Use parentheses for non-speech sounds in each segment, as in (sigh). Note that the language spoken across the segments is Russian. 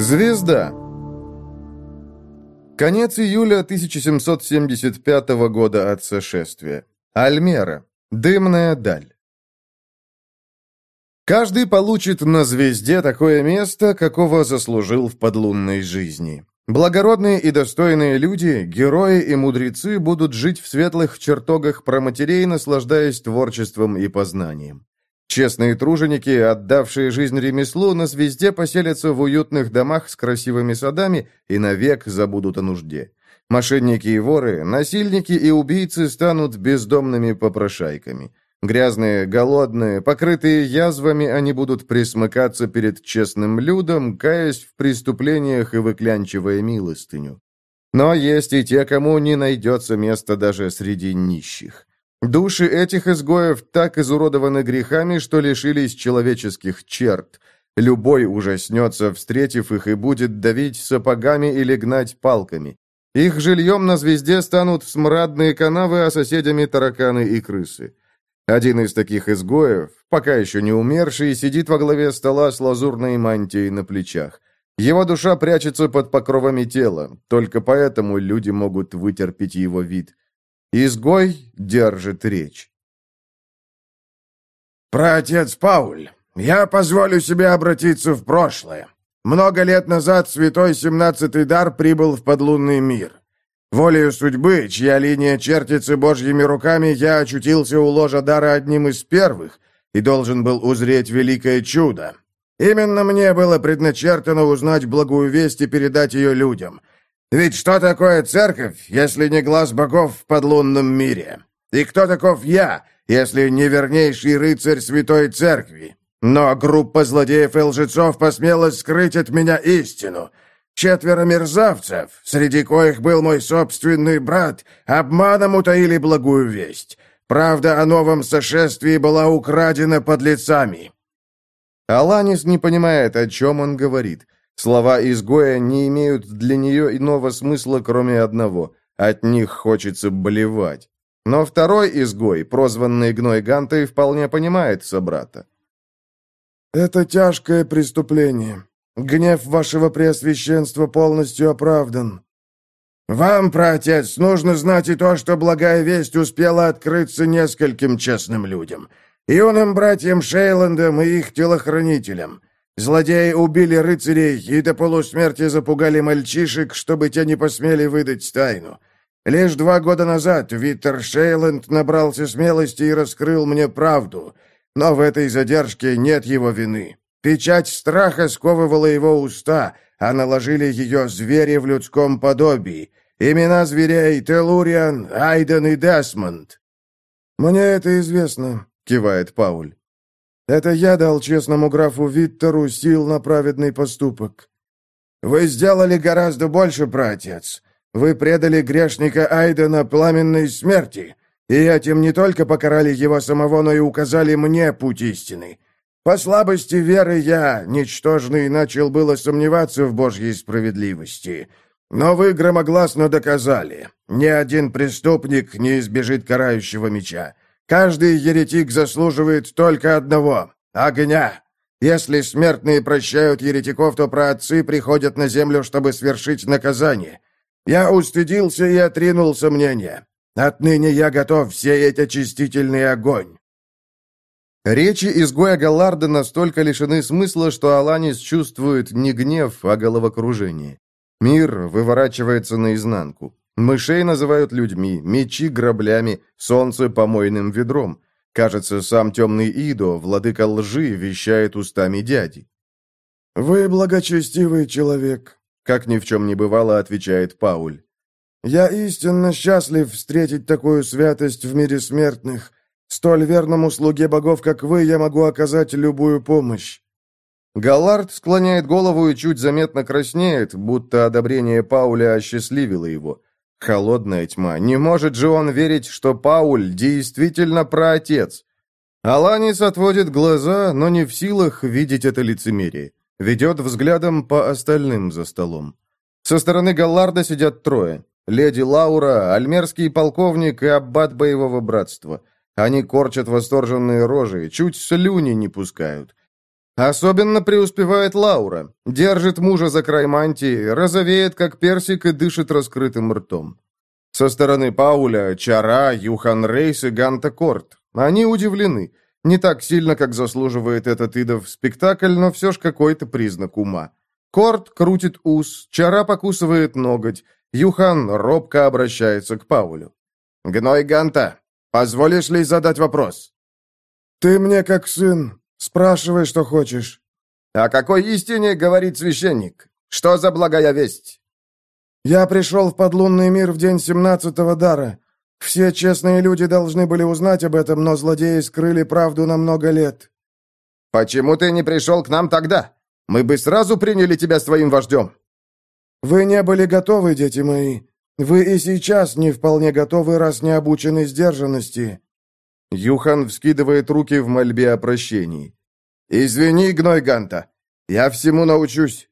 Звезда. Конец июля 1775 года от сошествия. Альмера. Дымная даль. Каждый получит на звезде такое место, какого заслужил в подлунной жизни. Благородные и достойные люди, герои и мудрецы будут жить в светлых чертогах проматерей, наслаждаясь творчеством и познанием. Честные труженики, отдавшие жизнь ремеслу, на звезде поселятся в уютных домах с красивыми садами и навек забудут о нужде. Мошенники и воры, насильники и убийцы станут бездомными попрошайками. Грязные, голодные, покрытые язвами, они будут присмыкаться перед честным людом, каясь в преступлениях и выклянчивая милостыню. Но есть и те, кому не найдется места даже среди нищих. Души этих изгоев так изуродованы грехами, что лишились человеческих черт. Любой ужаснется, встретив их, и будет давить сапогами или гнать палками. Их жильем на звезде станут смрадные канавы, а соседями тараканы и крысы. Один из таких изгоев, пока еще не умерший, сидит во главе стола с лазурной мантией на плечах. Его душа прячется под покровами тела, только поэтому люди могут вытерпеть его вид. Изгой держит речь. «Праотец Пауль, я позволю себе обратиться в прошлое. Много лет назад святой семнадцатый дар прибыл в подлунный мир. Волею судьбы, чья линия чертится божьими руками, я очутился у ложа дара одним из первых и должен был узреть великое чудо. Именно мне было предначертано узнать благую весть и передать ее людям — ведь что такое церковь, если не глаз богов в подлунном мире? И кто таков я, если не вернейший рыцарь Святой Церкви? Но группа злодеев и лжецов посмела скрыть от меня истину. Четверо мерзавцев, среди коих был мой собственный брат, обманом утаили благую весть. Правда о новом сошествии была украдена под лицами. Аланис не понимает, о чем он говорит. Слова изгоя не имеют для нее иного смысла, кроме одного. От них хочется блевать. Но второй изгой, прозванный Гной Гантой, вполне понимает собрата. «Это тяжкое преступление. Гнев вашего преосвященства полностью оправдан. Вам, праотец, нужно знать и то, что благая весть успела открыться нескольким честным людям, юным братьям Шейландам и их телохранителям». Злодеи убили рыцарей и до полусмерти запугали мальчишек, чтобы те не посмели выдать тайну. Лишь два года назад Виттер Шейланд набрался смелости и раскрыл мне правду, но в этой задержке нет его вины. Печать страха сковывала его уста, а наложили ее звери в людском подобии. Имена зверей — Телуриан, Айден и Десмонд. «Мне это известно», — кивает Пауль. Это я дал честному графу Виттеру сил на праведный поступок. Вы сделали гораздо больше, братец. Вы предали грешника Айдена пламенной смерти, и этим не только покарали его самого, но и указали мне путь истины. По слабости веры я, ничтожный, начал было сомневаться в Божьей справедливости. Но вы громогласно доказали, ни один преступник не избежит карающего меча. Каждый еретик заслуживает только одного — огня. Если смертные прощают еретиков, то праотцы приходят на землю, чтобы свершить наказание. Я устыдился и отринул сомнения. Отныне я готов сеять очистительный огонь». Речи изгоя Галларда настолько лишены смысла, что Аланис чувствует не гнев, а головокружение. Мир выворачивается наизнанку. Мышей называют людьми, мечи — граблями, солнце — помойным ведром. Кажется, сам темный Идо, владыка лжи, вещает устами дяди. «Вы благочестивый человек», — как ни в чем не бывало, отвечает Пауль. «Я истинно счастлив встретить такую святость в мире смертных. Столь верному слуге богов, как вы, я могу оказать любую помощь». Галлард склоняет голову и чуть заметно краснеет, будто одобрение Пауля осчастливило его. Холодная тьма. Не может же он верить, что Пауль действительно праотец. Аланис отводит глаза, но не в силах видеть это лицемерие. Ведет взглядом по остальным за столом. Со стороны Галларда сидят трое. Леди Лаура, альмерский полковник и аббат боевого братства. Они корчат восторженные рожи, чуть слюни не пускают. Особенно преуспевает Лаура. Держит мужа за край мантии, розовеет, как персик, и дышит раскрытым ртом. Со стороны Пауля, Чара, Юхан Рейс и Ганта Корт. Они удивлены. Не так сильно, как заслуживает этот идов спектакль, но все ж какой-то признак ума. Корт крутит ус, Чара покусывает ноготь, Юхан робко обращается к Паулю. «Гной Ганта, позволишь ли задать вопрос?» «Ты мне как сын. Спрашивай, что хочешь». «О какой истине говорит священник? Что за благая весть?» «Я пришел в подлунный мир в день семнадцатого дара. Все честные люди должны были узнать об этом, но злодеи скрыли правду на много лет». «Почему ты не пришел к нам тогда? Мы бы сразу приняли тебя своим вождем». «Вы не были готовы, дети мои. Вы и сейчас не вполне готовы, раз не обучены сдержанности». Юхан вскидывает руки в мольбе о прощении. «Извини, Гной Ганта, я всему научусь».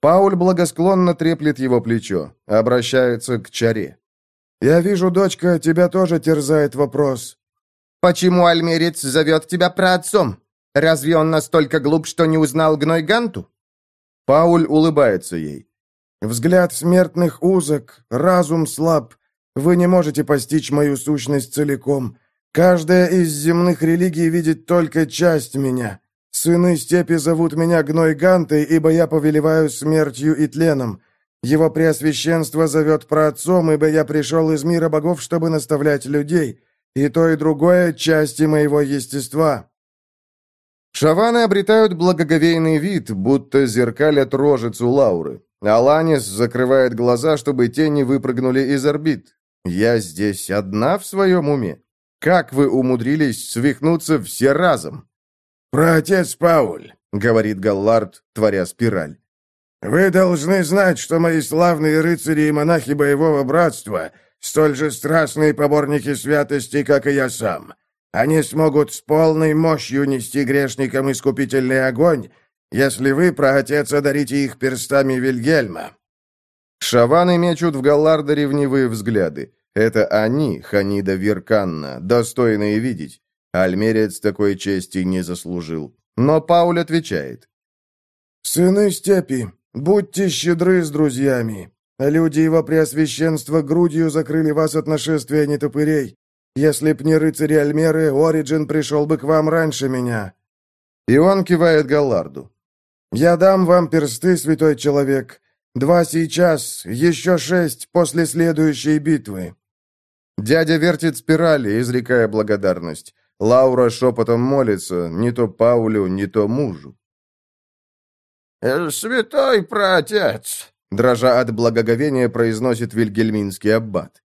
Пауль благосклонно треплет его плечо, обращается к Чаре. «Я вижу, дочка, тебя тоже терзает вопрос». «Почему Альмерец зовет тебя праотцом? Разве он настолько глуп, что не узнал Гной Ганту?» Пауль улыбается ей. «Взгляд смертных узок, разум слаб. Вы не можете постичь мою сущность целиком. Каждая из земных религий видит только часть меня. Сыны степи зовут меня Гной Гантой, ибо я повелеваю смертью и тленом. Его преосвященство зовет праотцом, ибо я пришел из мира богов, чтобы наставлять людей. И то, и другое — части моего естества». Шаваны обретают благоговейный вид, будто зеркалят рожицу Лауры. Аланис закрывает глаза, чтобы тени выпрыгнули из орбит. «Я здесь одна в своем уме?» Как вы умудрились свихнуться все разом?» «Праотец Пауль», — говорит Галлард, творя спираль. «Вы должны знать, что мои славные рыцари и монахи боевого братства столь же страстные поборники святости, как и я сам. Они смогут с полной мощью нести грешникам искупительный огонь, если вы, праотец, одарите их перстами Вильгельма». Шаваны мечут в Галларда ревнивые взгляды. Это они, Ханида Вирканна, достойные видеть. Альмерец такой чести не заслужил. Но Пауль отвечает. «Сыны степи, будьте щедры с друзьями. Люди его преосвященства грудью закрыли вас от нашествия нетопырей. Если б не рыцари Альмеры, Ориджин пришел бы к вам раньше меня». И он кивает Галларду. «Я дам вам персты, святой человек. Два сейчас, еще шесть после следующей битвы. Дядя вертит спирали, изрекая благодарность. Лаура шепотом молится, не то Паулю, не то мужу. «Э, «Святой праотец!» — дрожа от благоговения, произносит вильгельминский аббат.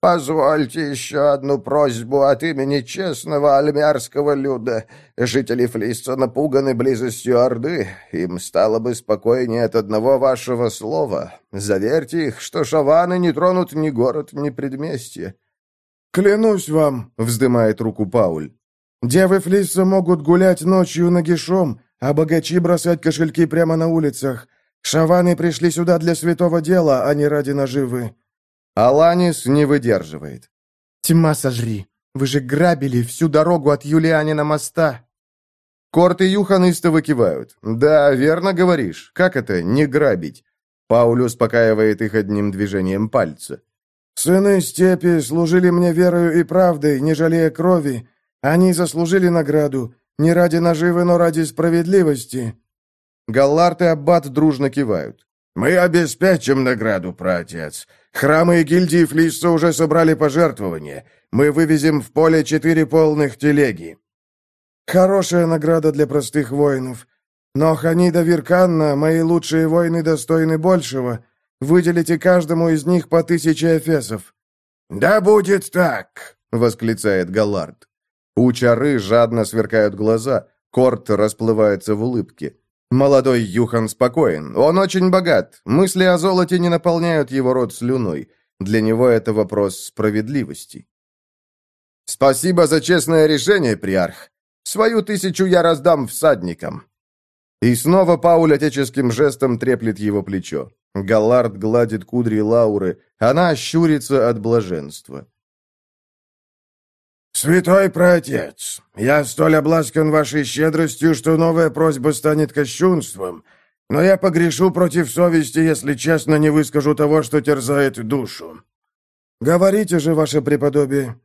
«Позвольте еще одну просьбу от имени честного альмярского люда. Жители Флисца напуганы близостью Орды. Им стало бы спокойнее от одного вашего слова. Заверьте их, что шаваны не тронут ни город, ни предместье. «Клянусь вам», — вздымает руку Пауль. «Девы Флисса могут гулять ночью нагишом, а богачи бросать кошельки прямо на улицах. Шаваны пришли сюда для святого дела, а не ради наживы». Аланис не выдерживает. «Тьма сожри! Вы же грабили всю дорогу от Юлианина моста!» Корт и Юхан истово кивают. «Да, верно говоришь. Как это, не грабить?» Пауль успокаивает их одним движением пальца. Сыны степи служили мне верою и правдой, не жалея крови. Они заслужили награду, не ради наживы, но ради справедливости». Галлард и Аббат дружно кивают. «Мы обеспечим награду, праотец. Храмы и гильдии Флисса уже собрали пожертвования. Мы вывезем в поле четыре полных телеги». «Хорошая награда для простых воинов. Но Ханида Вирканна, мои лучшие воины достойны большего. Выделите каждому из них по тысяче эфесов». «Да будет так!» — восклицает Галлард. У Чары жадно сверкают глаза, Корт расплывается в улыбке. Молодой Юхан спокоен, он очень богат, мысли о золоте не наполняют его рот слюной. Для него это вопрос справедливости. «Спасибо за честное решение, приарх. Свою тысячу я раздам всадникам». И снова Пауль отеческим жестом треплет его плечо. Галлард гладит кудри Лауры. Она щурится от блаженства. «Святой праотец, я столь обласкан вашей щедростью, что новая просьба станет кощунством, но я погрешу против совести, если честно не выскажу того, что терзает душу. Говорите же, ваше преподобие».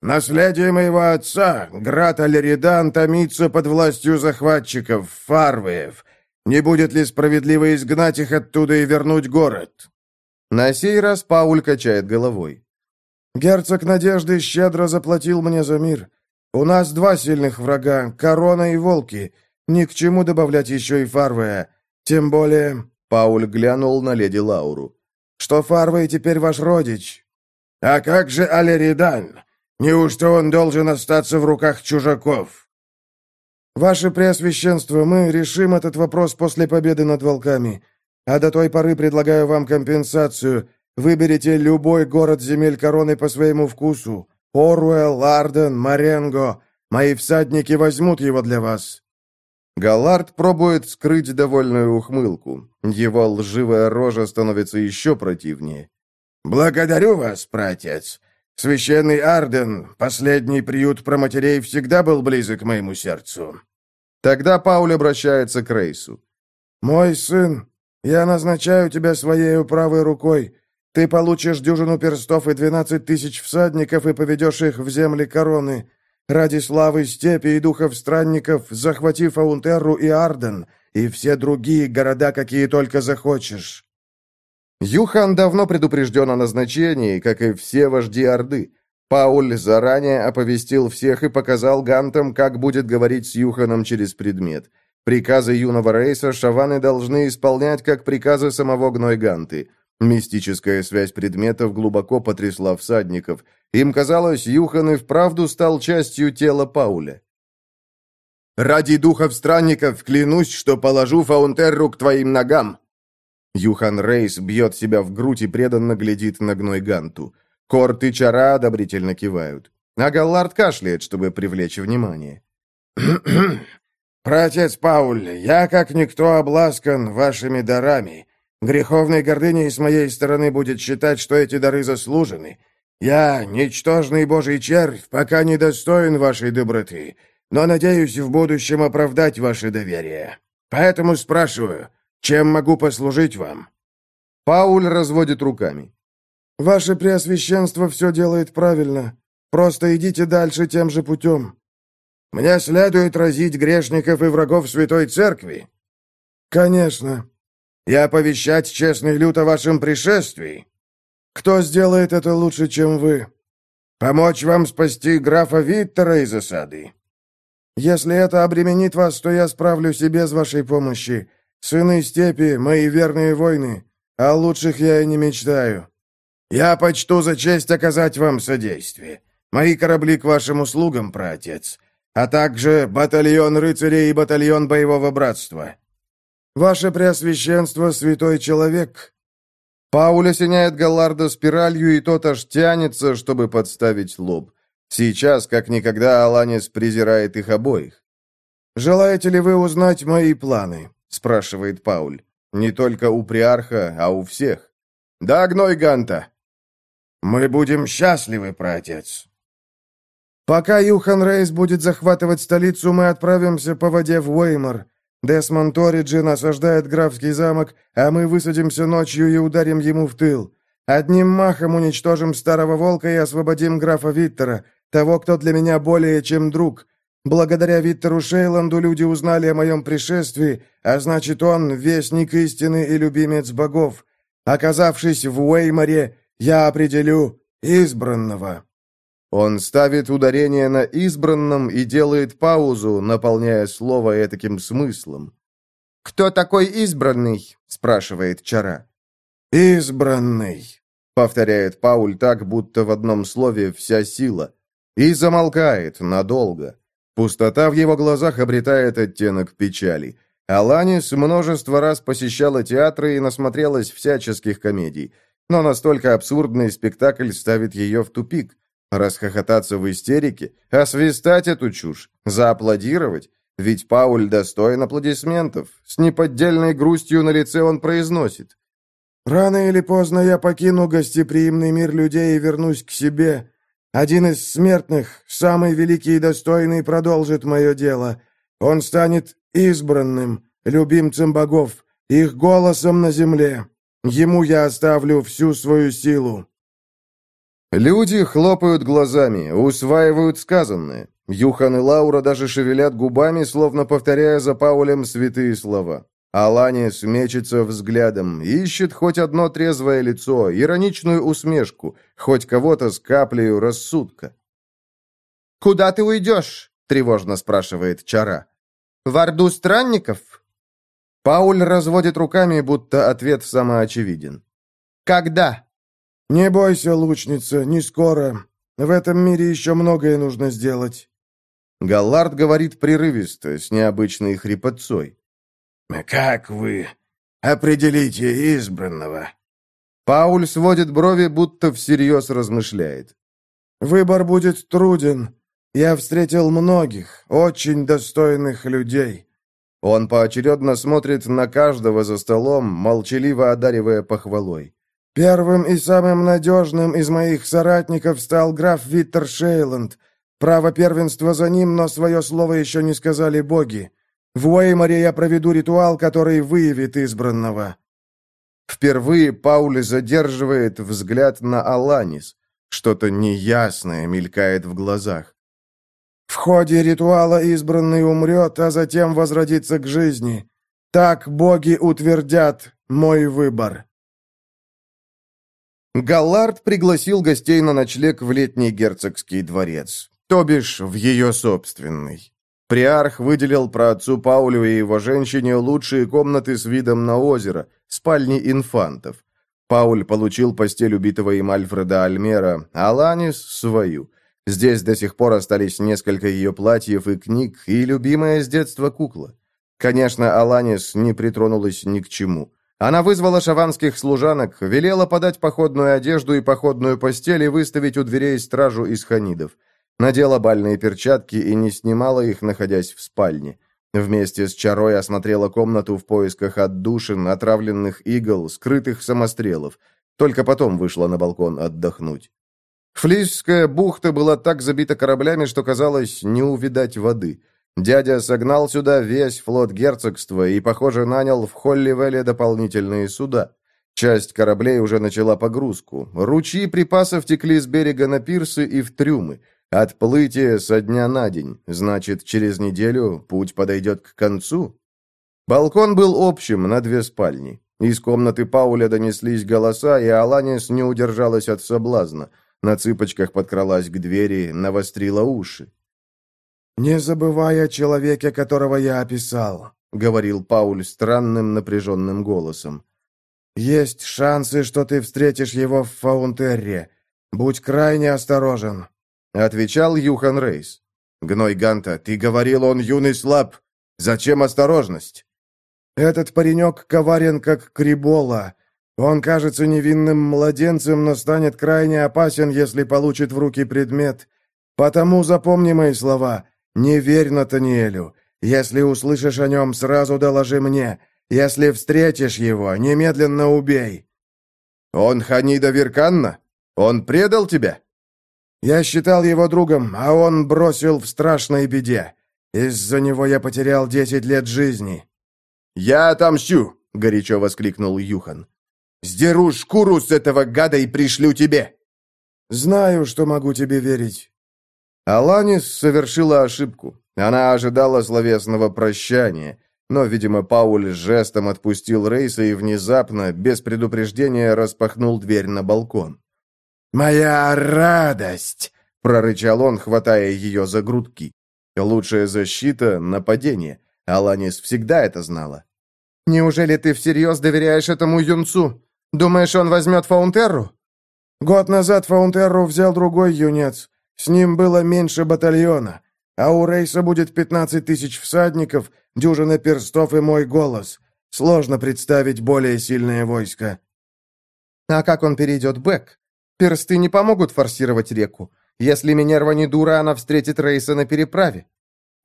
«Наследие моего отца, град Алеридан, томится под властью захватчиков, фарвеев. Не будет ли справедливо изгнать их оттуда и вернуть город?» На сей раз Пауль качает головой. «Герцог Надежды щедро заплатил мне за мир. У нас два сильных врага — корона и волки. Ни к чему добавлять еще и Фарвея. Тем более...» Пауль глянул на леди Лауру. «Что Фарвей теперь ваш родич?» «А как же Алеридан? Неужто он должен остаться в руках чужаков?» «Ваше Преосвященство, мы решим этот вопрос после победы над волками. А до той поры предлагаю вам компенсацию. Выберите любой город земель короны по своему вкусу. Оруэлл, Ларден, Маренго. Мои всадники возьмут его для вас». Галлард пробует скрыть довольную ухмылку. Его лживая рожа становится еще противнее. «Благодарю вас, пратец. Священный Арден, последний приют про матерей, всегда был близок к моему сердцу». Тогда Пауль обращается к Рейсу. «Мой сын, я назначаю тебя своей правой рукой. Ты получишь дюжину перстов и двенадцать тысяч всадников и поведешь их в земли короны. Ради славы степи и духов странников, захватив Аунтерру и Арден, и все другие города, какие только захочешь». Юхан давно предупрежден о назначении, как и все вожди Орды. Пауль заранее оповестил всех и показал гантам, как будет говорить с Юханом через предмет. Приказы юного рейса шаваны должны исполнять, как приказы самого Гнойганты. Мистическая связь предметов глубоко потрясла всадников. Им казалось, Юхан и вправду стал частью тела Пауля. «Ради духов странников клянусь, что положу Фаунтерру к твоим ногам!» Юхан Рейс бьет себя в грудь и преданно глядит на Гнойганту. Корт и Чара одобрительно кивают. А Галлард кашляет, чтобы привлечь внимание. (clears throat) «Братец Пауль, я, как никто, обласкан вашими дарами. Греховной гордыней с моей стороны будет считать, что эти дары заслужены. Я, ничтожный божий червь, пока не достоин вашей доброты, но надеюсь в будущем оправдать ваше доверие. Поэтому спрашиваю, чем могу послужить вам?» Пауль разводит руками. «Ваше Преосвященство все делает правильно. Просто идите дальше тем же путем». «Мне следует разить грешников и врагов Святой Церкви?» «Конечно». «И оповещать честный люд о вашем пришествии?» «Кто сделает это лучше, чем вы?» «Помочь вам спасти графа Виттера из осады?» «Если это обременит вас, то я справлюсь и без вашей помощи. Сыны степи, мои верные воины, а лучших я и не мечтаю. Я почту за честь оказать вам содействие. Мои корабли к вашим услугам, праотец, а также батальон рыцарей и батальон боевого братства. Ваше Преосвященство, святой человек!» Пауль осеняет Галларда спиралью, и тот аж тянется, чтобы подставить лоб. Сейчас, как никогда, Аланис презирает их обоих. «Желаете ли вы узнать мои планы?» — спрашивает Пауль. «Не только у приарха, а у всех». «Да, гной Ганта». «Мы будем счастливы, праотец». «Пока Юхан Рейс будет захватывать столицу, мы отправимся по воде в Уэймор. Десмонд Ориджин осаждает графский замок, а мы высадимся ночью и ударим ему в тыл. Одним махом уничтожим старого волка и освободим графа Виттера, того, кто для меня более чем друг. Благодаря Виттеру Шейланду люди узнали о моем пришествии, а значит, он — вестник истины и любимец богов. Оказавшись в Уэйморе, я определю избранного». Он ставит ударение на избранном и делает паузу, наполняя слово этаким смыслом. «Кто такой избранный?» — спрашивает Чара. «Избранный», — повторяет Пауль так, будто в одном слове вся сила, и замолкает надолго. Пустота в его глазах обретает оттенок печали. Аланис множество раз посещала театры и насмотрелась всяческих комедий. Но настолько абсурдный спектакль ставит ее в тупик. Расхохотаться в истерике, освистать эту чушь, зааплодировать. Ведь Пауль достоин аплодисментов. С неподдельной грустью на лице он произносит. «Рано или поздно я покину гостеприимный мир людей и вернусь к себе. Один из смертных, самый великий и достойный, продолжит мое дело. Он станет избранным, любимцем богов, их голосом на земле. Ему я оставлю всю свою силу». Люди хлопают глазами, усваивают сказанное. Юхан и Лаура даже шевелят губами, словно повторяя за Паулем святые слова. Аланис мечется взглядом, ищет хоть одно трезвое лицо, ироничную усмешку, хоть кого-то с каплей рассудка. «Куда ты уйдешь?» — тревожно спрашивает Чара. «В Орду странников?» Пауль разводит руками, будто ответ самоочевиден. «Когда?» «Не бойся, лучница, не скоро. В этом мире еще многое нужно сделать». Галлард говорит прерывисто, с необычной хрипотцой. «Как вы определите избранного?» Пауль сводит брови, будто всерьез размышляет. «Выбор будет труден. Я встретил многих, очень достойных людей». Он поочередно смотрит на каждого за столом, молчаливо одаривая похвалой. «Первым и самым надежным из моих соратников стал граф Виттер Шейланд, Право первенства за ним, но свое слово еще не сказали боги. В Уэйморе я проведу ритуал, который выявит избранного». Впервые Паули задерживает взгляд на Аланис. Что-то неясное мелькает в глазах. «В ходе ритуала избранный умрет, а затем возродится к жизни. Так боги утвердят мой выбор». Галлард пригласил гостей на ночлег в летний герцогский дворец то бишь в ее собственной. Приарх выделил про отцу Паулю и его женщине лучшие комнаты с видом на озеро, спальни инфантов. Пауль получил постель убитого им Альфреда Альмера, а Ланис — свою. Здесь до сих пор остались несколько ее платьев и книг, и любимая с детства кукла. Конечно, Аланис не притронулась ни к чему. Она вызвала шаванских служанок, велела подать походную одежду и походную постель и выставить у дверей стражу из ханидов. Надела бальные перчатки и не снимала их, находясь в спальне. Вместе с Чарой осмотрела комнату в поисках отдушин, отравленных игл, скрытых самострелов. Только потом вышла на балкон отдохнуть. Флисская бухта была так забита кораблями, что казалось не увидать воды. Дядя согнал сюда весь флот герцогства и, похоже, нанял в Холливелле дополнительные суда. Часть кораблей уже начала погрузку. Ручьи припасов текли с берега на пирсы и в трюмы. Отплытие со дня на день, значит, через неделю путь подойдет к концу? Балкон был общим на две спальни. Из комнаты Пауля донеслись голоса, и Аланис не удержалась от соблазна. На цыпочках подкралась к двери, навострила уши. «Не забывай о человеке, которого я описал», — говорил Пауль странным напряженным голосом. «Есть шансы, что ты встретишь его в Фаунтерре. Будь крайне осторожен. Отвечал Юхан Рейс. «Гной Ганта, ты говорил, он юный слаб. Зачем осторожность?» «Этот паренек коварен, как Крибола. Он кажется невинным младенцем, но станет крайне опасен, если получит в руки предмет. Потому запомни мои слова. Не верь Натаниэлю. Если услышишь о нем, сразу доложи мне. Если встретишь его, немедленно убей». «Он Ханида Верканна? Он предал тебя?» Я считал его другом, а он бросил в страшной беде. Из-за него я потерял десять лет жизни». «Я отомщу!» — горячо воскликнул Юхан. «Сдеру шкуру с этого гада и пришлю тебе!» «Знаю, что могу тебе верить». Аланис совершила ошибку. Она ожидала словесного прощания, но, видимо, Пауль жестом отпустил Рейса и внезапно, без предупреждения, распахнул дверь на балкон. «Моя радость!» — прорычал он, хватая ее за грудки. «Лучшая защита — нападение. Аланис всегда это знала». «Неужели ты всерьез доверяешь этому юнцу? Думаешь, он возьмет Фаунтерру?» «Год назад Фаунтерру взял другой юнец. С ним было меньше батальона. А у Рейса будет пятнадцать тысяч всадников, дюжина перстов и мой голос. Сложно представить более сильное войско». «А как он перейдет Бэк? Персты не помогут форсировать реку. Если Минерва не дура, она встретит Рейса на переправе».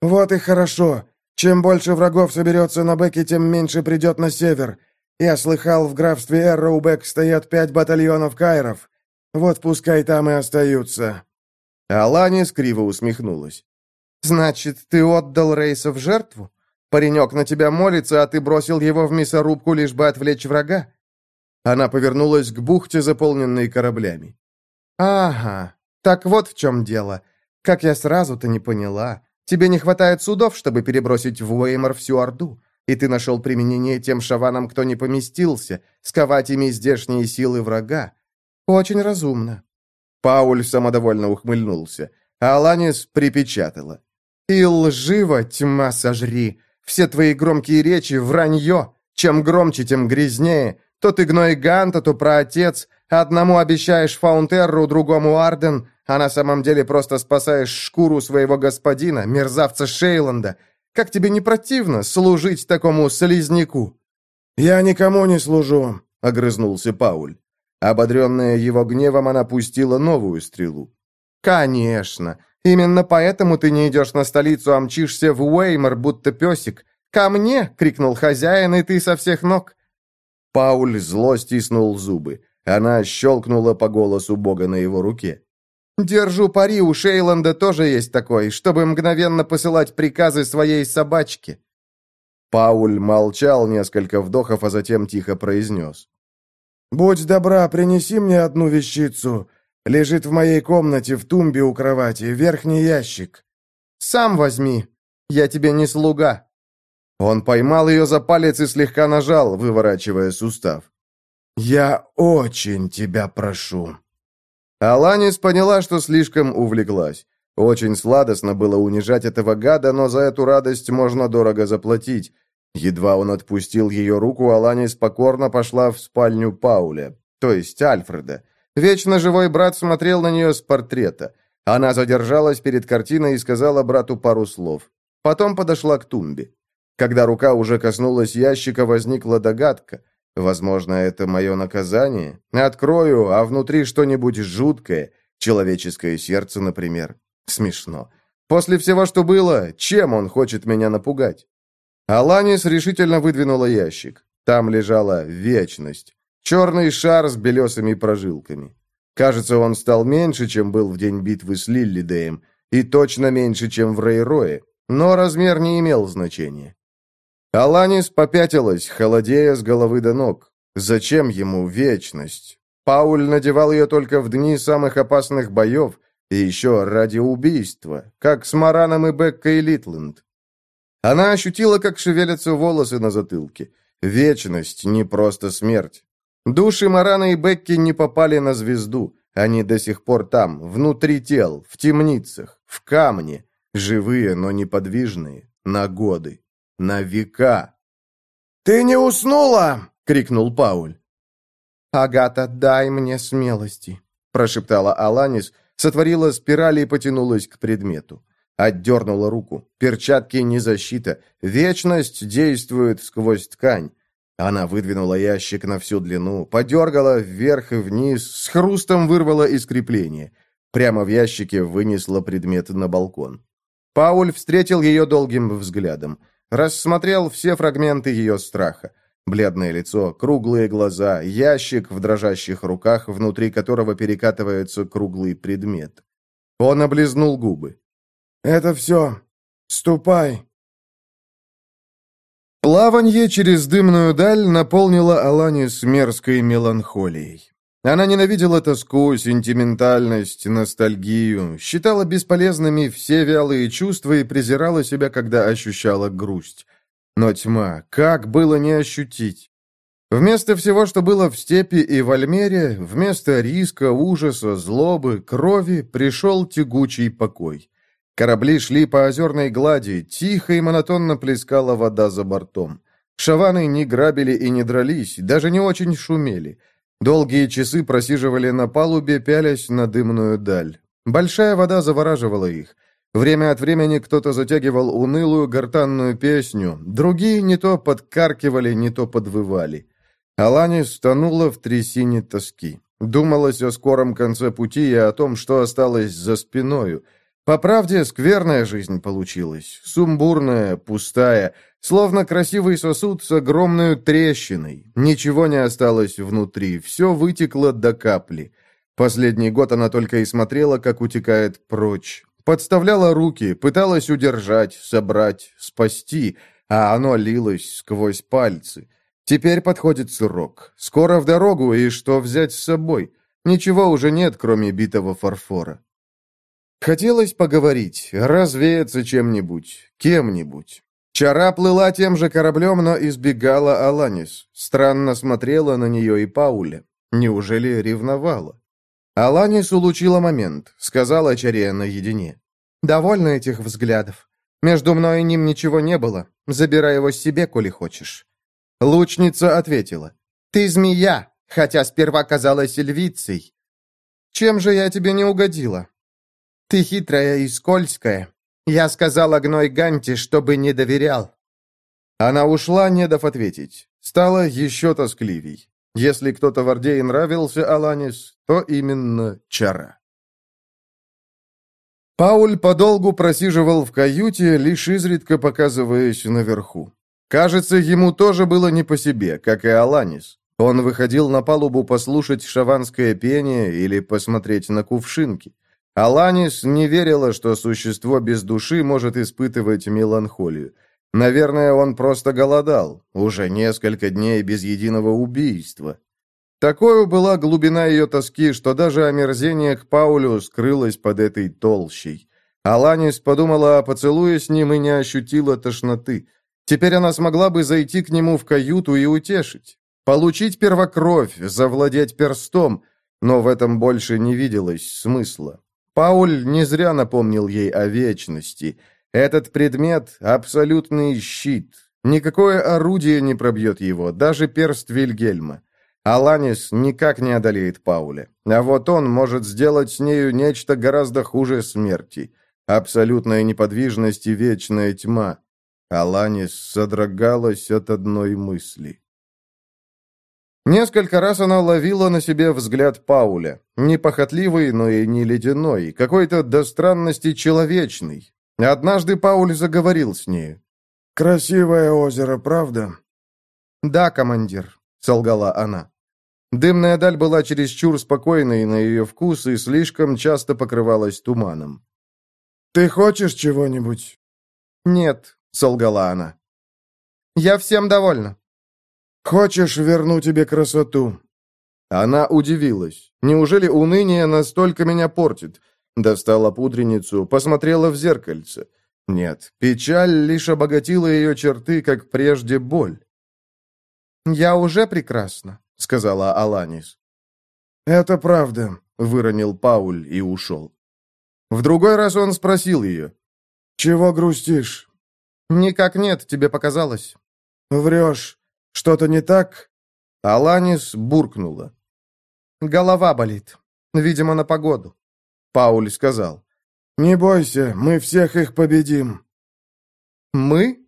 «Вот и хорошо. Чем больше врагов соберется на Беке, тем меньше придет на север. Я слыхал, в графстве Эрроубек стоят пять батальонов кайров. Вот пускай там и остаются». Аланис криво усмехнулась. «Значит, ты отдал Рейса в жертву? Паренек на тебя молится, а ты бросил его в мясорубку, лишь бы отвлечь врага?» Она повернулась к бухте, заполненной кораблями. «Ага, так вот в чем дело. Как я сразу-то не поняла. Тебе не хватает судов, чтобы перебросить в Уэймор всю Орду, и ты нашел применение тем шаванам, кто не поместился, сковать ими здешние силы врага. Очень разумно». Пауль самодовольно ухмыльнулся, а Аланис припечатала. «И лживо, тьма сожри! Все твои громкие речи — вранье! Чем громче, тем грязнее. То ты гной Ганта, то про отец. Одному обещаешь Фаунтерру, другому Арден, а на самом деле просто спасаешь шкуру своего господина, мерзавца Шейланда. Как тебе не противно служить такому слизняку?» «Я никому не служу», — огрызнулся Пауль. Ободренная его гневом, она пустила новую стрелу. «Конечно. Именно поэтому ты не идешь на столицу, а мчишься в Уэймор, будто песик. Ко мне!» — крикнул хозяин, и ты со всех ног. Пауль зло стиснул зубы. Она щелкнула по голосу бога на его руке. «Держу пари, у Шейланда тоже есть такой, чтобы мгновенно посылать приказы своей собачке». Пауль молчал несколько вдохов, а затем тихо произнес. «Будь добра, принеси мне одну вещицу. Лежит в моей комнате в тумбе у кровати, верхний ящик». «Сам возьми. Я тебе не слуга». Он поймал ее за палец и слегка нажал, выворачивая сустав. «Я очень тебя прошу». Аланис поняла, что слишком увлеклась. Очень сладостно было унижать этого гада, но за эту радость можно дорого заплатить. Едва он отпустил ее руку, Аланис покорно пошла в спальню Пауля, то есть Альфреда. Вечно живой брат смотрел на нее с портрета. Она задержалась перед картиной и сказала брату пару слов. Потом подошла к тумбе. Когда рука уже коснулась ящика, возникла догадка. Возможно, это мое наказание. Открою, а внутри что-нибудь жуткое. Человеческое сердце, например. Смешно. После всего, что было, чем он хочет меня напугать? Аланис решительно выдвинула ящик. Там лежала вечность. Черный шар с белесыми прожилками. Кажется, он стал меньше, чем был в день битвы с Лиллидеем, и точно меньше, чем в Рейрое, но размер не имел значения. Аланис попятилась, холодея с головы до ног. Зачем ему вечность? Пауль надевал ее только в дни самых опасных боев, и еще ради убийства, как с Мараном и Беккой Литленд. Она ощутила, как шевелятся волосы на затылке. Вечность, не просто смерть. Души Марана и Бекки не попали на звезду. Они до сих пор там, внутри тел, в темницах, в камне. Живые, но неподвижные. На годы на века. «Ты не уснула!» — крикнул Пауль. «Агата, дай мне смелости», — прошептала Аланис, сотворила спирали и потянулась к предмету. Отдернула руку. Перчатки не защита. Вечность действует сквозь ткань. Она выдвинула ящик на всю длину, подергала вверх и вниз, с хрустом вырвала из крепления. Прямо в ящике вынесла предмет на балкон. Пауль встретил ее долгим взглядом. Рассмотрел все фрагменты ее страха. Бледное лицо, круглые глаза, ящик в дрожащих руках, внутри которого перекатывается круглый предмет. Он облизнул губы. «Это все. Ступай!» Плаванье через дымную даль наполнило Аланис мерзкой меланхолией. Она ненавидела тоску, сентиментальность, ностальгию, считала бесполезными все вялые чувства и презирала себя, когда ощущала грусть. Но тьма, как было не ощутить? Вместо всего, что было в степи и в Альмере, вместо риска, ужаса, злобы, крови, пришел тягучий покой. Корабли шли по озерной глади, тихо и монотонно плескала вода за бортом. Шаваны не грабили и не дрались, даже не очень шумели — Долгие часы просиживали на палубе, пялясь на дымную даль. Большая вода завораживала их. Время от времени кто-то затягивал унылую гортанную песню, другие не то подкаркивали, не то подвывали. Алани тонула в трясине тоски. Думалось о скором конце пути и о том, что осталось за спиною. По правде, скверная жизнь получилась. Сумбурная, пустая, Словно красивый сосуд с огромной трещиной. Ничего не осталось внутри, все вытекло до капли. Последний год она только и смотрела, как утекает прочь. Подставляла руки, пыталась удержать, собрать, спасти, а оно лилось сквозь пальцы. Теперь подходит срок. Скоро в дорогу, и что взять с собой? Ничего уже нет, кроме битого фарфора. Хотелось поговорить, развеяться чем-нибудь, кем-нибудь. Чара плыла тем же кораблем, но избегала Аланис. Странно смотрела на нее и Пауля. Неужели ревновала? Аланис улучила момент, сказала Чаре наедине. «Довольно этих взглядов. Между мной и ним ничего не было. Забирай его себе, коли хочешь». Лучница ответила. «Ты змея, хотя сперва казалась львицей. Чем же я тебе не угодила? Ты хитрая и скользкая, я сказала Гной Ганти, чтобы не доверял». Она ушла, не дав ответить. Стало еще тоскливей. Если кто-то в Ордее нравился Аланис, то именно Чара. Пауль подолгу просиживал в каюте, лишь изредка показываясь наверху. Кажется, ему тоже было не по себе, как и Аланис. Он выходил на палубу послушать шаванское пение или посмотреть на кувшинки. Аланис не верила, что существо без души может испытывать меланхолию. Наверное, он просто голодал, уже несколько дней без единого убийства. Такой была глубина ее тоски, что даже омерзение к Паулю скрылось под этой толщей. Аланис подумала о поцелуе с ним и не ощутила тошноты. Теперь она смогла бы зайти к нему в каюту и утешить. Получить первокровь, завладеть перстом, но в этом больше не виделось смысла. Пауль не зря напомнил ей о вечности. Этот предмет — абсолютный щит. Никакое орудие не пробьет его, даже перст Вильгельма. Аланис никак не одолеет Пауля. А вот он может сделать с нею нечто гораздо хуже смерти. Абсолютная неподвижность и вечная тьма. Аланис содрогалась от одной мысли. Несколько раз она ловила на себе взгляд Пауля. Не похотливый, но и не ледяной, какой-то до странности человечный. Однажды Пауль заговорил с нею. «Красивое озеро, правда?» «Да, командир», — солгала она. Дымная даль была чересчур спокойной на ее вкус и слишком часто покрывалась туманом. «Ты хочешь чего-нибудь?» «Нет», — солгала она. «Я всем довольна». Хочешь, верну тебе красоту?» Она удивилась. Неужели уныние настолько меня портит? Достала пудреницу, посмотрела в зеркальце. Нет, печаль лишь обогатила ее черты, как прежде боль. «Я уже прекрасна», — сказала Аланис. «Это правда», — выронил Пауль и ушел. В другой раз он спросил ее. «Чего грустишь?» «Никак нет, тебе показалось». «Врешь. Что-то не так?» Аланис буркнула. «Голова болит. Видимо, на погоду». Пауль сказал. «Не бойся, мы всех их победим». «Мы?»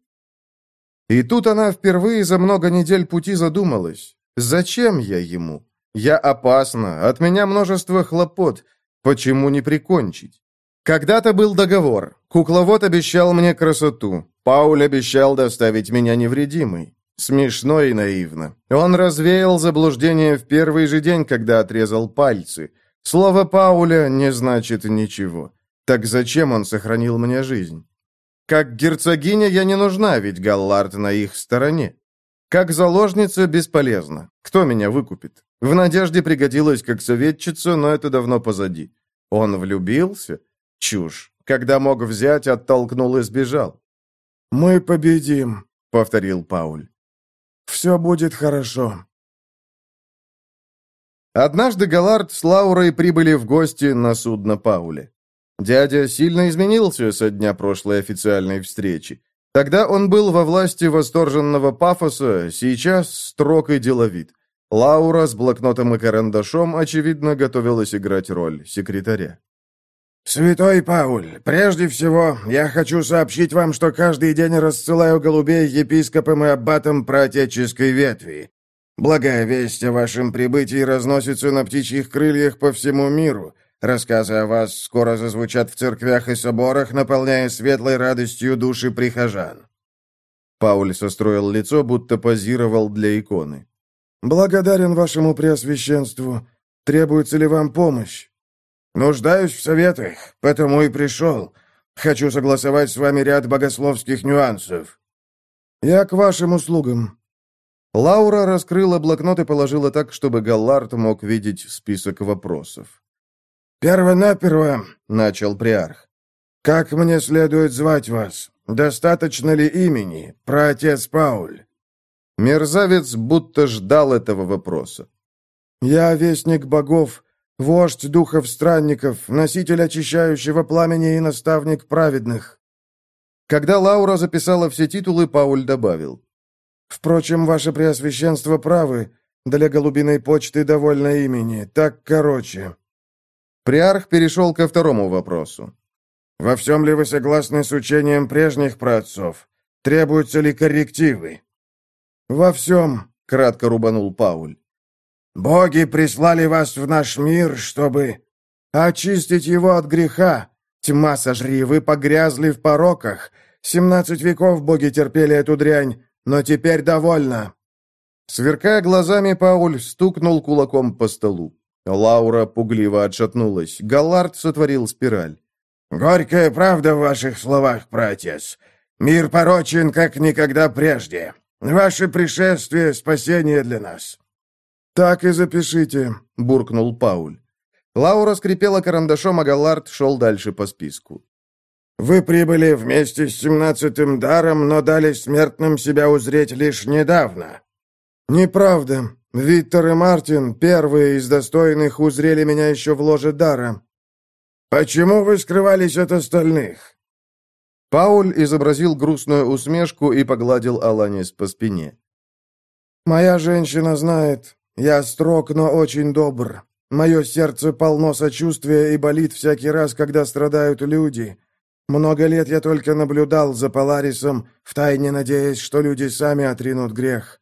И тут она впервые за много недель пути задумалась. «Зачем я ему? Я опасна, от меня множество хлопот. Почему не прикончить?» Когда-то был договор. Кукловод обещал мне красоту. Пауль обещал доставить меня невредимой. Смешно и наивно. Он развеял заблуждение в первый же день, когда отрезал пальцы. Слово Пауля не значит ничего. Так зачем он сохранил мне жизнь? Как герцогиня я не нужна, ведь Галлард на их стороне. Как заложница бесполезно. Кто меня выкупит? В надежде пригодилась как советчица, но это давно позади. Он влюбился? Чушь. Когда мог взять, оттолкнул и сбежал. «Мы победим», — повторил Пауль. Все будет хорошо». Однажды Галард с Лаурой прибыли в гости на судно Пауле. Дядя сильно изменился со дня прошлой официальной встречи. Тогда он был во власти восторженного пафоса, сейчас строг и деловит. Лаура с блокнотом и карандашом, очевидно, готовилась играть роль секретаря. «Святой Пауль, прежде всего, я хочу сообщить вам, что каждый день рассылаю голубей епископам и аббатам проотеческой ветви. Благая весть о вашем прибытии разносится на птичьих крыльях по всему миру. Рассказы о вас скоро зазвучат в церквях и соборах, наполняя светлой радостью души прихожан». Пауль состроил лицо, будто позировал для иконы. «Благодарен вашему преосвященству. Требуется ли вам помощь?» «Нуждаюсь в советах, потому и пришел. Хочу согласовать с вами ряд богословских нюансов». «Я к вашим услугам». Лаура раскрыла блокнот и положила так, чтобы Галлард мог видеть список вопросов. «Первонаперво», — начал Приарх, — «как мне следует звать вас? Достаточно ли имени, праотец Пауль?» Мерзавец будто ждал этого вопроса. «Я вестник богов, вождь духов странников, носитель очищающего пламени и наставник праведных». Когда Лаура записала все титулы, Пауль добавил. «Впрочем, ваше преосвященство правы. Для голубиной почты довольно имени. Так короче». Приарх перешел ко второму вопросу. «Во всем ли вы согласны с учением прежних праотцов? Требуются ли коррективы?» «Во всем», — кратко рубанул Пауль. «Боги прислали вас в наш мир, чтобы...» «Очистить его от греха. Тьма сожри, вы погрязли в пороках. Семнадцать веков боги терпели эту дрянь, но теперь довольно». Сверкая глазами, Пауль стукнул кулаком по столу. Лаура пугливо отшатнулась. Галлард сотворил спираль. «Горькая правда в ваших словах, праотец. Мир порочен, как никогда прежде. Ваше пришествие — спасение для нас». «Так и запишите», — буркнул Пауль. Лаура скрипела карандашом, а Галлард шел дальше по списку. «Вы прибыли вместе с семнадцатым даром, но дали смертным себя узреть лишь недавно». «Неправда. Виктор и Мартин, первые из достойных, узрели меня еще в ложе дара. Почему вы скрывались от остальных? Пауль изобразил грустную усмешку и погладил Аланис по спине. «Моя женщина знает, я строг, но очень добр. Мое сердце полно сочувствия и болит всякий раз, когда страдают люди. Много лет я только наблюдал за Поларисом, втайне надеясь, что люди сами отринут грех.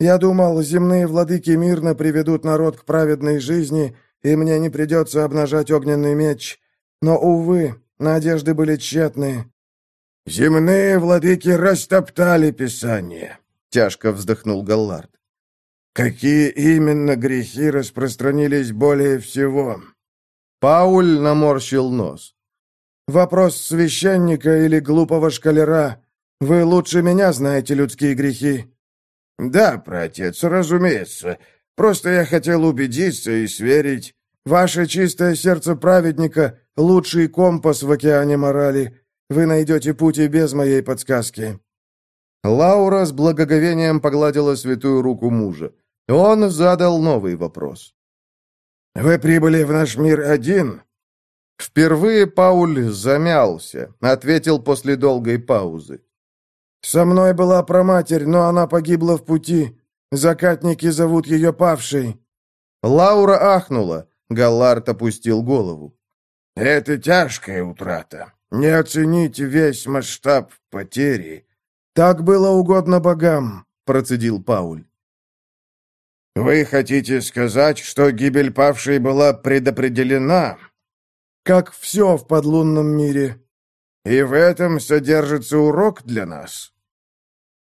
Я думал, земные владыки мирно приведут народ к праведной жизни, и мне не придется обнажать огненный меч. Но, увы, надежды были тщетные. «Земные владыки растоптали Писание», — тяжко вздохнул Галлард. «Какие именно грехи распространились более всего?» Пауль наморщил нос. «Вопрос священника или глупого шкалера. Вы лучше меня знаете людские грехи. «Да, праотец, разумеется. Просто я хотел убедиться и сверить. Ваше чистое сердце праведника — лучший компас в океане морали. Вы найдете путь и без моей подсказки». Лаура с благоговением погладила святую руку мужа. Он задал новый вопрос. «Вы прибыли в наш мир один?» Впервые Пауль замялся, ответил после долгой паузы. «Со мной была проматерь, но она погибла в пути. Закатники зовут ее павшей». Лаура ахнула. Галлард опустил голову. «Это тяжкая утрата. Не оценить весь масштаб потери». «Так было угодно богам», — процедил Пауль. «Вы хотите сказать, что гибель павшей была предопределена?» «Как все в подлунном мире». «И в этом содержится урок для нас?»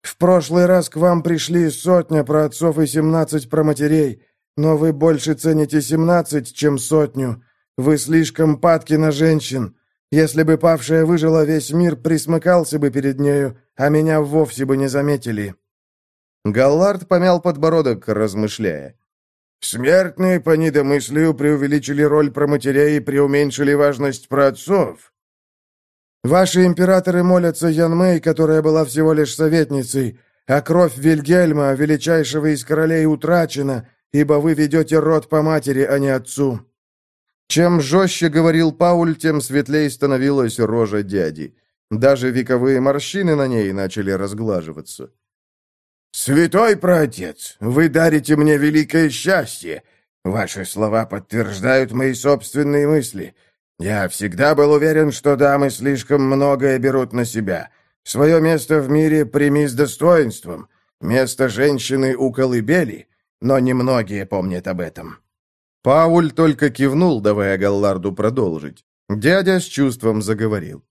В прошлый раз к вам пришли сотня про отцов и семнадцать про матерей, но вы больше цените семнадцать, чем сотню. Вы слишком падки на женщин. Если бы павшая выжила, весь мир присмыкался бы перед нею, а меня вовсе бы не заметили». Галлард помял подбородок, размышляя. «Смертные по недомыслию преувеличили роль про матерей и преуменьшили важность про отцов. Ваши императоры молятся Янмэй, которая была всего лишь советницей, а кровь Вильгельма, величайшего из королей, утрачена, ибо вы ведете род по матери, а не отцу». Чем жестче говорил Пауль, тем светлее становилась рожа дяди. Даже вековые морщины на ней начали разглаживаться. «Святой праотец, вы дарите мне великое счастье. Ваши слова подтверждают мои собственные мысли. Я всегда был уверен, что дамы слишком многое берут на себя. Свое место в мире прими с достоинством. Место женщины у колыбели, но немногие помнят об этом». Пауль только кивнул, давая Галларду продолжить. Дядя с чувством заговорил.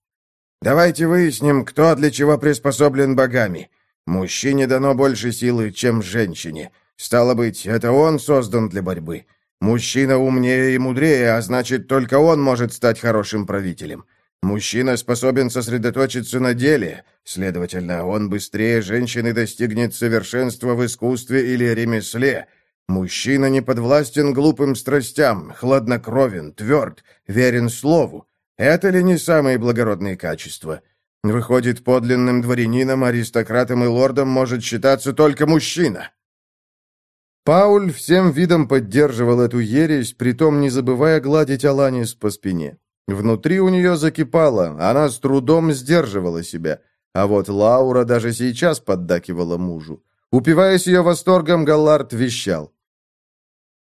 «Давайте выясним, кто для чего приспособлен богами. Мужчине дано больше силы, чем женщине. Стало быть, это он создан для борьбы. Мужчина умнее и мудрее, а значит, только он может стать хорошим правителем. Мужчина способен сосредоточиться на деле, следовательно, он быстрее женщины достигнет совершенства в искусстве или ремесле. Мужчина не подвластен глупым страстям, хладнокровен, тверд, верен слову. Это ли не самые благородные качества? Выходит, подлинным дворянином, аристократом и лордом может считаться только мужчина. Пауль всем видом поддерживал эту ересь, притом не забывая гладить Аланис по спине. Внутри у нее закипало, она с трудом сдерживала себя. А вот Лаура даже сейчас поддакивала мужу. Упиваясь ее восторгом, Галлард вещал.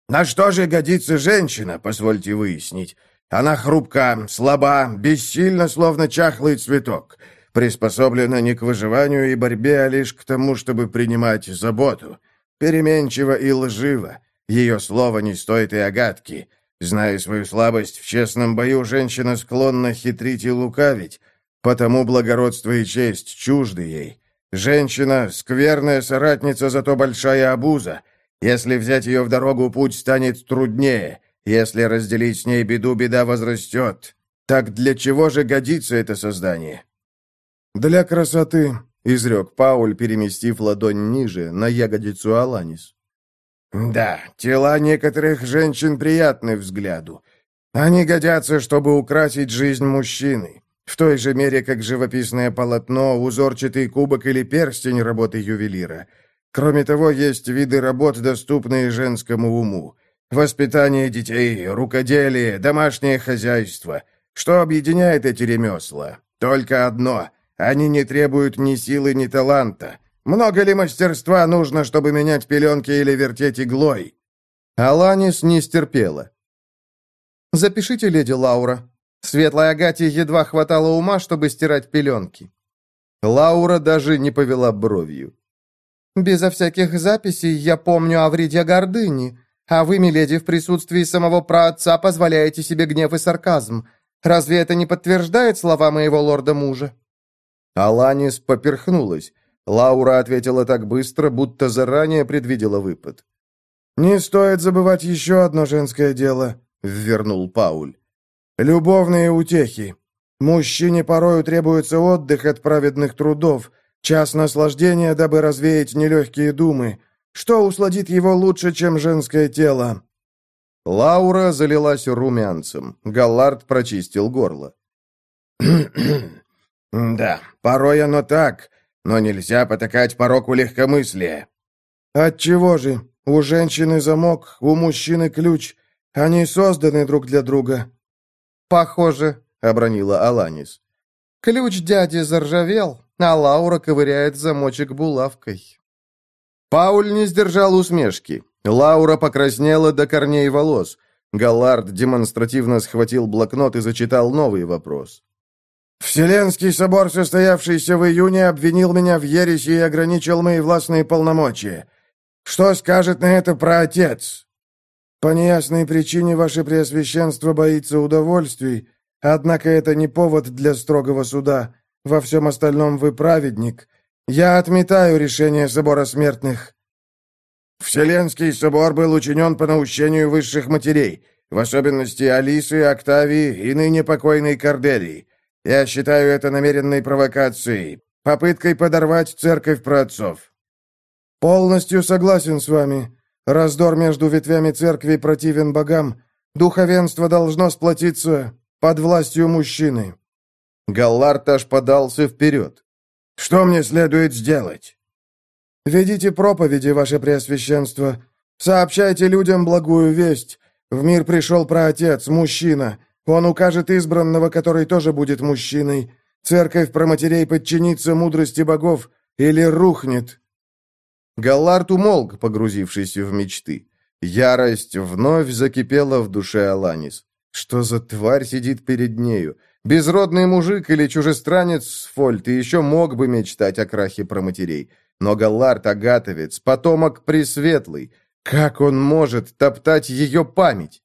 «На что же годится женщина, позвольте выяснить? Она хрупка, слаба, бессильна, словно чахлый цветок, приспособлена не к выживанию и борьбе, а лишь к тому, чтобы принимать заботу. Переменчива и лжива. Ее слово не стоит и огадки. Зная свою слабость, в честном бою женщина склонна хитрить и лукавить, потому благородство и честь чужды ей. Женщина — скверная соратница, зато большая обуза. Если взять ее в дорогу, путь станет труднее. Если разделить с ней беду, беда возрастет. Так для чего же годится это создание?» «Для красоты», — изрек Пауль, переместив ладонь ниже, на ягодицу Аланис. Да, тела некоторых женщин приятны взгляду. Они годятся, чтобы украсить жизнь мужчины. В той же мере, как живописное полотно, узорчатый кубок или перстень работы ювелира. Кроме того, есть виды работ, доступные женскому уму. Воспитание детей, рукоделие, домашнее хозяйство. Что объединяет эти ремесла? Только одно. Они не требуют ни силы, ни таланта. Много ли мастерства нужно, чтобы менять пеленки или вертеть иглой?» Аланис не стерпела. «Запишите, леди Лаура. Светлой Агате едва хватало ума, чтобы стирать пеленки». Лаура даже не повела бровью. «Безо всяких записей я помню о вреде гордыни, а вы, миледи, в присутствии самого праотца позволяете себе гнев и сарказм. Разве это не подтверждает слова моего лорда-мужа?» Аланис поперхнулась. Лаура ответила так быстро, будто заранее предвидела выпад. «Не стоит забывать еще одно женское дело», — ввернул Пауль. «Любовные утехи. Мужчине порою требуется отдых от праведных трудов, час наслаждения, дабы развеять нелегкие думы. Что усладит его лучше, чем женское тело?» Лаура залилась румянцем. Галлард прочистил горло. (clears throat) «Да, порой оно так, но нельзя потакать пороку легкомыслия». «Отчего же? У женщины замок, у мужчины ключ. Они созданы друг для друга». «Похоже», — обронила Аланис. «Ключ дяди заржавел, а Лаура ковыряет замочек булавкой». Пауль не сдержал усмешки. Лаура покраснела до корней волос. Галлард демонстративно схватил блокнот и зачитал новый вопрос. Вселенский собор, состоявшийся в июне, обвинил меня в ереси и ограничил мои властные полномочия. Что скажет на это праотец? По неясной причине ваше преосвященство боится удовольствий, однако это не повод для строгого суда. Во всем остальном вы праведник. Я отметаю решение собора смертных. Вселенский собор был учинен по наущению высших матерей, в особенности Алисы, Октавии и ныне покойной Корделии. Я считаю это намеренной провокацией, попыткой подорвать церковь праотцов». «Полностью согласен с вами. Раздор между ветвями церкви противен богам. Духовенство должно сплотиться под властью мужчины». Галлард аж подался вперед. «Что мне следует сделать?» «Ведите проповеди, ваше преосвященство. Сообщайте людям благую весть. В мир пришел праотец, мужчина. Он укажет избранного, который тоже будет мужчиной. Церковь про матерей подчинится мудрости богов или рухнет». Галлард умолк, погрузившись в мечты. Ярость вновь закипела в душе Аланис. Что за тварь сидит перед нею? Безродный мужик или чужестранец с фольт еще мог бы мечтать о крахе про матерей. Но Галлард Агатовец, потомок Пресветлый. Как он может топтать ее память?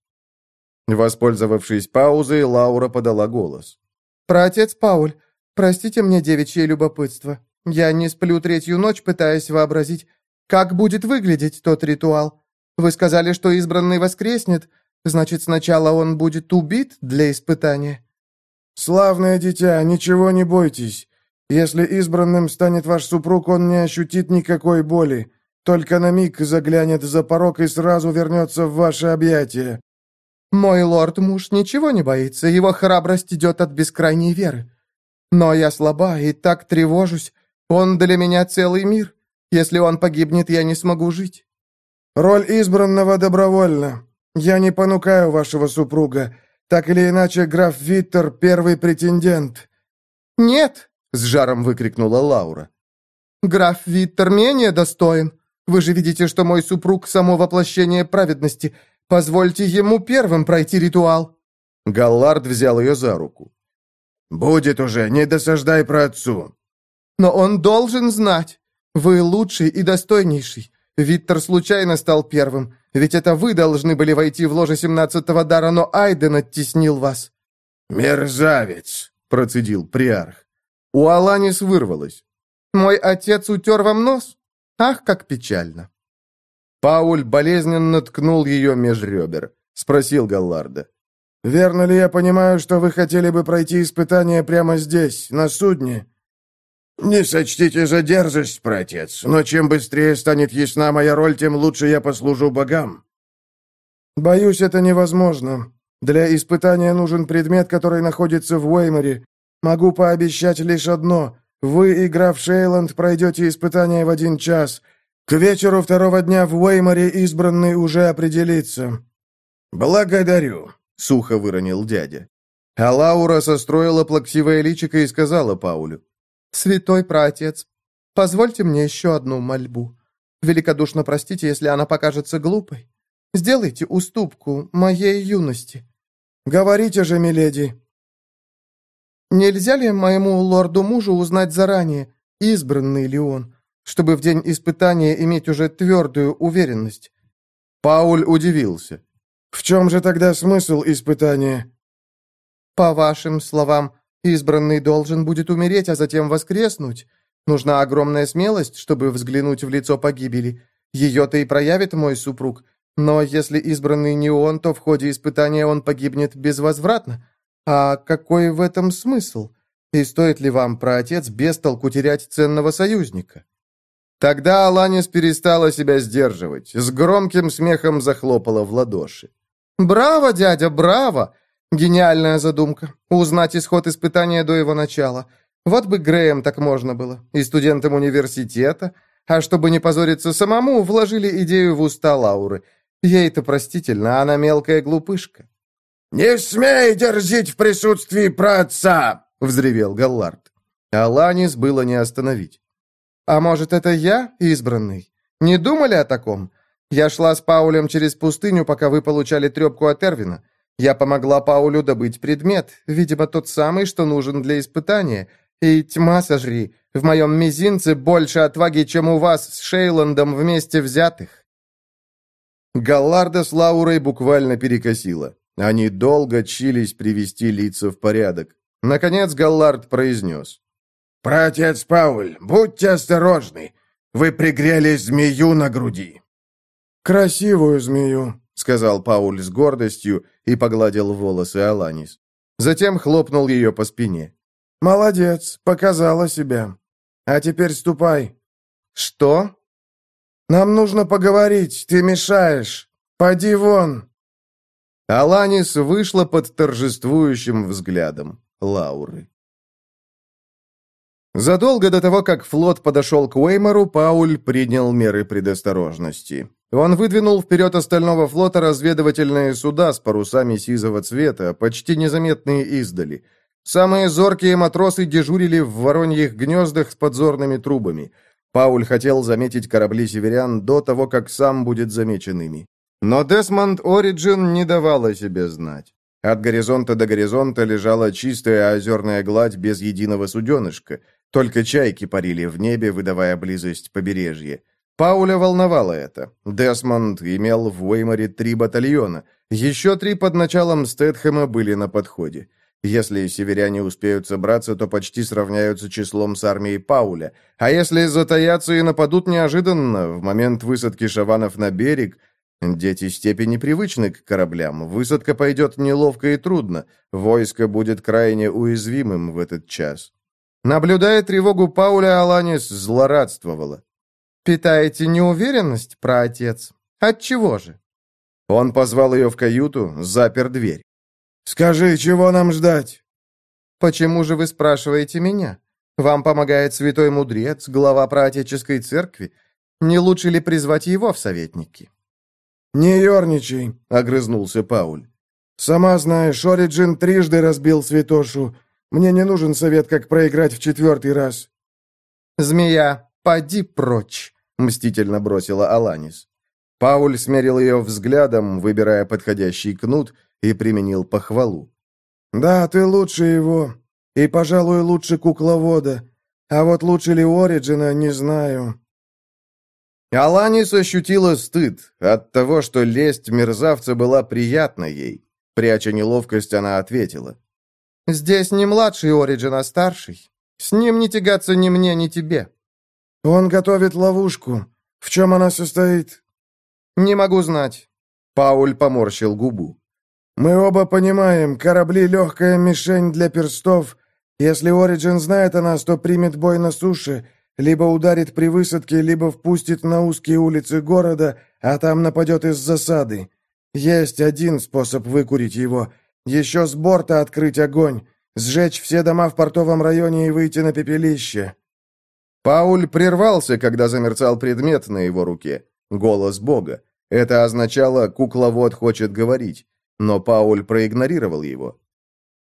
Воспользовавшись паузой, Лаура подала голос. «Праотец Пауль, простите мне девичье любопытство. Я не сплю третью ночь, пытаясь вообразить, как будет выглядеть тот ритуал. Вы сказали, что избранный воскреснет. Значит, сначала он будет убит для испытания?» «Славное дитя, ничего не бойтесь. Если избранным станет ваш супруг, он не ощутит никакой боли. Только на миг заглянет за порог и сразу вернется в ваше объятия». «Мой лорд-муж ничего не боится, его храбрость идет от бескрайней веры. Но я слаба и так тревожусь. Он для меня целый мир. Если он погибнет, я не смогу жить». «Роль избранного добровольна. Я не понукаю вашего супруга. Так или иначе, граф Виттер — первый претендент». «Нет!» — с жаром выкрикнула Лаура. «Граф Виттер менее достоин. Вы же видите, что мой супруг — само воплощение праведности. Позвольте ему первым пройти ритуал». Галлард взял ее за руку. «Будет уже, не досаждай про отцу». «Но он должен знать. Вы лучший и достойнейший. Виттер случайно стал первым, ведь это вы должны были войти в ложе семнадцатого дара, но Айден оттеснил вас». «Мерзавец!» — процедил приарх. У Аланис вырвалось. «Мой отец утер вам нос? Ах, как печально!» Пауль болезненно ткнул ее меж ребер. Спросил Галларда. «Верно ли я понимаю, что вы хотели бы пройти испытание прямо здесь, на судне?» «Не сочтите за дерзость, братец, но чем быстрее станет ясна моя роль, тем лучше я послужу богам». «Боюсь, это невозможно. Для испытания нужен предмет, который находится в Уэйморе. Могу пообещать лишь одно. Вы, игра в Шейланд, пройдете испытание в один час. К вечеру второго дня в Уэйморе избранный уже определится». «Благодарю», — сухо выронил дядя. А Лаура состроила плаксивое личико и сказала Паулю. «Святой праотец, позвольте мне еще одну мольбу. Великодушно простите, если она покажется глупой. Сделайте уступку моей юности». «Говорите же, миледи». «Нельзя ли моему лорду-мужу узнать заранее, избранный ли он, чтобы в день испытания иметь уже твердую уверенность?» Пауль удивился. «В чем же тогда смысл испытания?» «По вашим словам, избранный должен будет умереть, а затем воскреснуть. Нужна огромная смелость, чтобы взглянуть в лицо погибели. Ее-то и проявит мой супруг. Но если избранный не он, то в ходе испытания он погибнет безвозвратно. А какой в этом смысл? И стоит ли вам, праотец, без толку терять ценного союзника?» Тогда Аланис перестала себя сдерживать, с громким смехом захлопала в ладоши. «Браво, дядя, браво! Гениальная задумка. Узнать исход испытания до его начала. Вот бы Греем так можно было. И студентам университета. А чтобы не позориться самому, вложили идею в уста Лауры. Ей-то простительно, она мелкая глупышка. «Не смей дерзить в присутствии праотца!» — взревел Галлард. Аланис было не остановить. «А может, это я, избранный? Не думали о таком? Я шла с Паулем через пустыню, пока вы получали трепку от Эрвина. Я помогла Паулю добыть предмет, видимо, тот самый, что нужен для испытания. И тьма сожри, в моем мизинце больше отваги, чем у вас с Шейландом вместе взятых». Галларда с Лаурой буквально перекосила. Они долго чились привести лица в порядок. Наконец Галлард произнес. «Братец Пауль, будьте осторожны. Вы пригрели змею на груди». «Красивую змею», — сказал Пауль с гордостью и погладил волосы Аланис. Затем хлопнул ее по спине. «Молодец, показала себя. А теперь ступай». «Что?» «Нам нужно поговорить, ты мешаешь. Поди вон». Аланис вышла под торжествующим взглядом Лауры. Задолго до того, как флот подошел к Уэймору, Пауль принял меры предосторожности. Он выдвинул вперед остального флота разведывательные суда с парусами сизого цвета, почти незаметные издали. Самые зоркие матросы дежурили в вороньих гнездах с подзорными трубами. Пауль хотел заметить корабли северян до того, как сам будет замечен ими. Но Десмонд Ориджин не давал о себе знать. От горизонта до горизонта лежала чистая озерная гладь без единого суденышка. Только чайки парили в небе, выдавая близость побережья. Пауля волновало это. Десмонд имел в Уэйморе три батальона. Еще три под началом Стэтхэма были на подходе. Если северяне успеют собраться, то почти сравняются числом с армией Пауля. А если затаятся и нападут неожиданно, в момент высадки шаванов на берег, Дети степи непривычны к кораблям, высадка пойдет неловко и трудно, войско будет крайне уязвимым в этот час. Наблюдая тревогу Пауля, Аланис злорадствовала. «Питаете неуверенность, праотец? Отчего же?» Он позвал ее в каюту, запер дверь. «Скажи, чего нам ждать?» «Почему же вы спрашиваете меня? Вам помогает святой мудрец, глава праотеческой церкви. Не лучше ли призвать его в советники?» «Не ерничай», — огрызнулся Пауль. «Сама знаешь, Ориджин трижды разбил святошу. Мне не нужен совет, как проиграть в четвертый раз». «Змея, поди прочь», — мстительно бросила Аланис. Пауль смерил ее взглядом, выбирая подходящий кнут, и применил похвалу. «Да, ты лучше его. И, пожалуй, лучше кукловода. А вот лучше ли Ориджина, не знаю». Аланис ощутила стыд от того, что лесть мерзавца была приятна ей. Пряча неловкость, она ответила. «Здесь не младший Ориджин, а старший. С ним не тягаться ни мне, ни тебе». «Он готовит ловушку. В чем она состоит?» «Не могу знать». Пауль поморщил губу. «Мы оба понимаем, корабли — легкая мишень для перстов. Если Ориджин знает о нас, то примет бой на суше, либо ударит при высадке, либо впустит на узкие улицы города, а там нападет из засады. Есть один способ выкурить его. Еще с борта открыть огонь, сжечь все дома в портовом районе и выйти на пепелище». Пауль прервался, когда замерцал предмет на его руке. Голос Бога. Это означало, кукловод хочет говорить. Но Пауль проигнорировал его.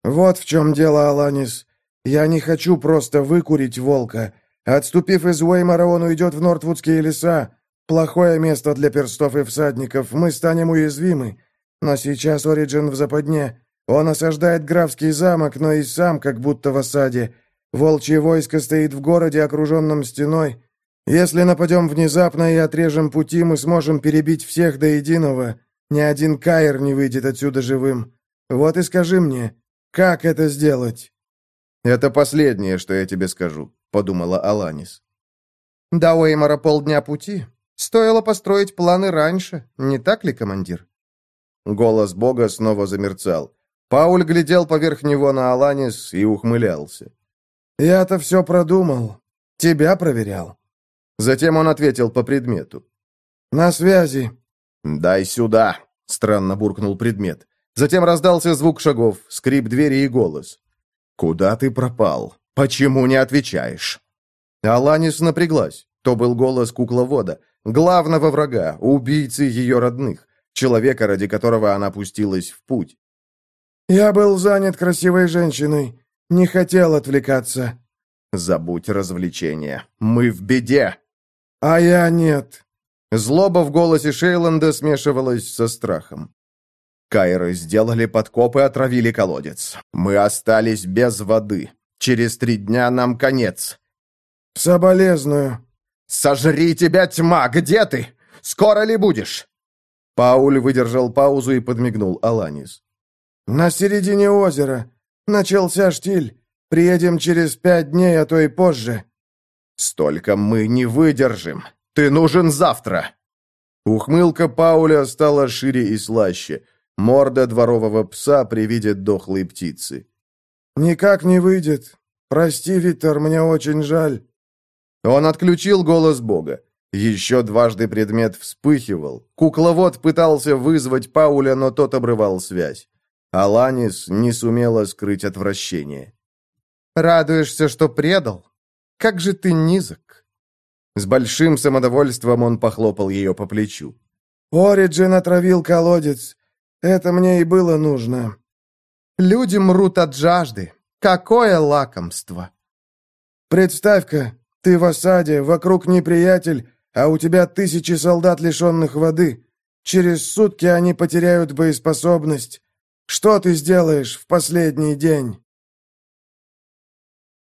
«Вот в чем дело, Аланис. Я не хочу просто выкурить волка. Отступив из Уэймора, он уйдет в Нортвудские леса. Плохое место для перстов и всадников. Мы станем уязвимы. Но сейчас Ориджин в западне. Он осаждает графский замок, но и сам как будто в осаде. Волчье войско стоит в городе, окруженном стеной. Если нападем внезапно и отрежем пути, мы сможем перебить всех до единого. Ни один Кайр не выйдет отсюда живым. Вот и скажи мне, как это сделать?» «Это последнее, что я тебе скажу», — подумала Аланис. «До Уэймора полдня пути. Стоило построить планы раньше, не так ли, командир?» Голос Бога снова замерцал. Пауль глядел поверх него на Аланис и ухмылялся. «Я-то все продумал. Тебя проверял». Затем он ответил по предмету. «На связи». «Дай сюда», — странно буркнул предмет. Затем раздался звук шагов, скрип двери и голос. «Куда ты пропал? Почему не отвечаешь?» Аланис напряглась. То был голос кукловода, главного врага, убийцы ее родных, человека, ради которого она пустилась в путь. «Я был занят красивой женщиной. Не хотел отвлекаться». «Забудь развлечения. Мы в беде». «А я нет». Злоба в голосе Шейланда смешивалась со страхом. Кайры сделали подкоп и отравили колодец. Мы остались без воды. Через три дня нам конец. Соболезную. Сожри тебя, тьма! Где ты? Скоро ли будешь? Пауль выдержал паузу и подмигнул Аланис. На середине озера. Начался штиль. Приедем через пять дней, а то и позже. Столько мы не выдержим. Ты нужен завтра. Ухмылка Пауля стала шире и слаще. Морда дворового пса при виде дохлой птицы. «Никак не выйдет. Прости, Виктор, мне очень жаль». Он отключил голос Бога. Еще дважды предмет вспыхивал. Кукловод пытался вызвать Пауля, но тот обрывал связь. Аланис не сумела скрыть отвращение. «Радуешься, что предал? Как же ты низок!» С большим самодовольством он похлопал ее по плечу. «Ориджин отравил колодец. Это мне и было нужно. Люди мрут от жажды. Какое лакомство! Представь-ка, ты в осаде, вокруг неприятель, а у тебя тысячи солдат, лишенных воды. Через сутки они потеряют боеспособность. Что ты сделаешь в последний день?»